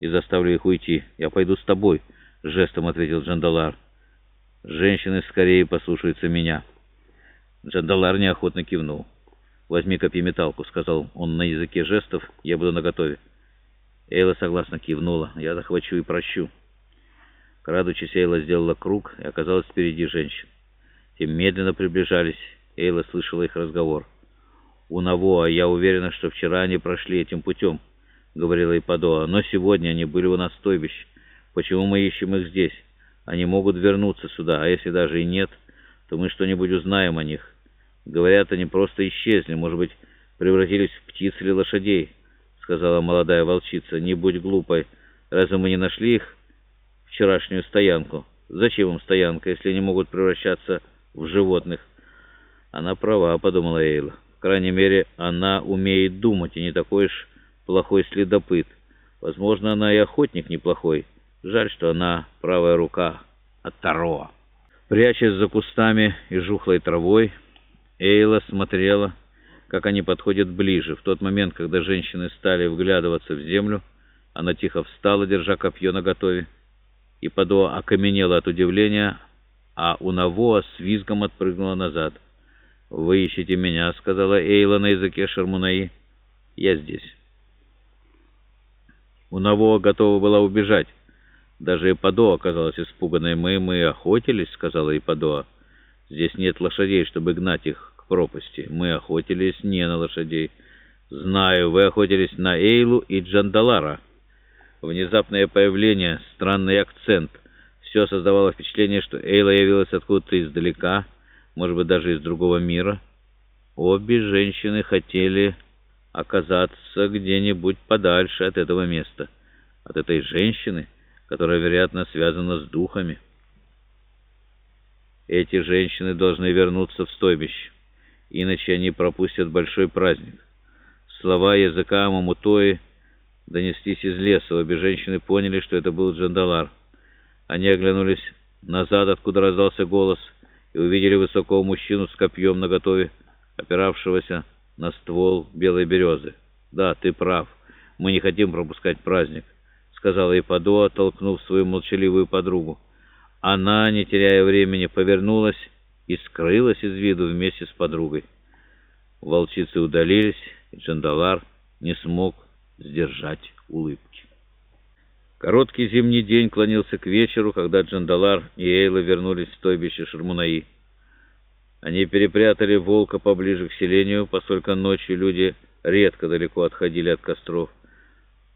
и заставлю их уйти. Я пойду с тобой, — жестом ответил Джандалар. Женщины скорее послушаются меня. Джандалар неохотно кивнул. «Возьми копьеметалку», — сказал он на языке жестов, — «я буду наготове». Эйла согласно кивнула. «Я захвачу и прощу». Крадучись, Эйла сделала круг и оказалась впереди женщин. Те медленно приближались. Эйла слышала их разговор. «У Навоа, я уверена, что вчера они прошли этим путем», — говорила Ипадоа. «Но сегодня они были у нас в стойбище. Почему мы ищем их здесь? Они могут вернуться сюда, а если даже и нет, то мы что-нибудь узнаем о них. Говорят, они просто исчезли, может быть, превратились в птиц или лошадей», — сказала молодая волчица. «Не будь глупой. Разве мы не нашли их вчерашнюю стоянку? Зачем им стоянка, если они могут превращаться в животных?» «Она права», — подумала Эйла. «По крайней мере, она умеет думать, и не такой уж плохой следопыт. Возможно, она и охотник неплохой. Жаль, что она правая рука от Тароа». Прячась за кустами и жухлой травой, Эйла смотрела, как они подходят ближе. В тот момент, когда женщины стали вглядываться в землю, она тихо встала, держа копье наготове, и Падо окаменела от удивления, а у Навоа с визгом отпрыгнула назад. «Вы ищете меня», — сказала Эйла на языке Шармунаи. «Я здесь». У Навоа готова была убежать. Даже Ипадо оказалась испуганной. «Мы, мы охотились», — сказала Ипадоа. «Здесь нет лошадей, чтобы гнать их к пропасти. Мы охотились не на лошадей». «Знаю, вы охотились на Эйлу и Джандалара». Внезапное появление, странный акцент. Все создавало впечатление, что Эйла явилась откуда-то издалека, может быть, даже из другого мира. Обе женщины хотели оказаться где-нибудь подальше от этого места, от этой женщины, которая, вероятно, связана с духами. Эти женщины должны вернуться в стойбище, иначе они пропустят большой праздник. Слова языка Мамутои донеслись из леса. Обе женщины поняли, что это был Джандалар. Они оглянулись назад, откуда раздался голос, и увидели высокого мужчину с копьем наготове, опиравшегося на ствол белой березы. «Да, ты прав. Мы не хотим пропускать праздник», — сказала Ипадоа, толкнув свою молчаливую подругу. Она, не теряя времени, повернулась и скрылась из виду вместе с подругой. Волчицы удалились, и Джандалар не смог сдержать улыбки. Короткий зимний день клонился к вечеру, когда Джандалар и Эйла вернулись в стойбище Шармунаи. Они перепрятали волка поближе к селению, поскольку ночью люди редко далеко отходили от костров.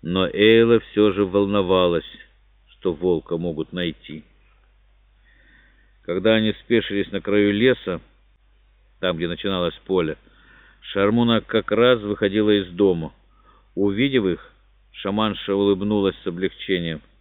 Но Эйла все же волновалась, что волка могут найти. Когда они спешились на краю леса, там, где начиналось поле, Шармуна как раз выходила из дома. Увидев их, шаманша улыбнулась с облегчением —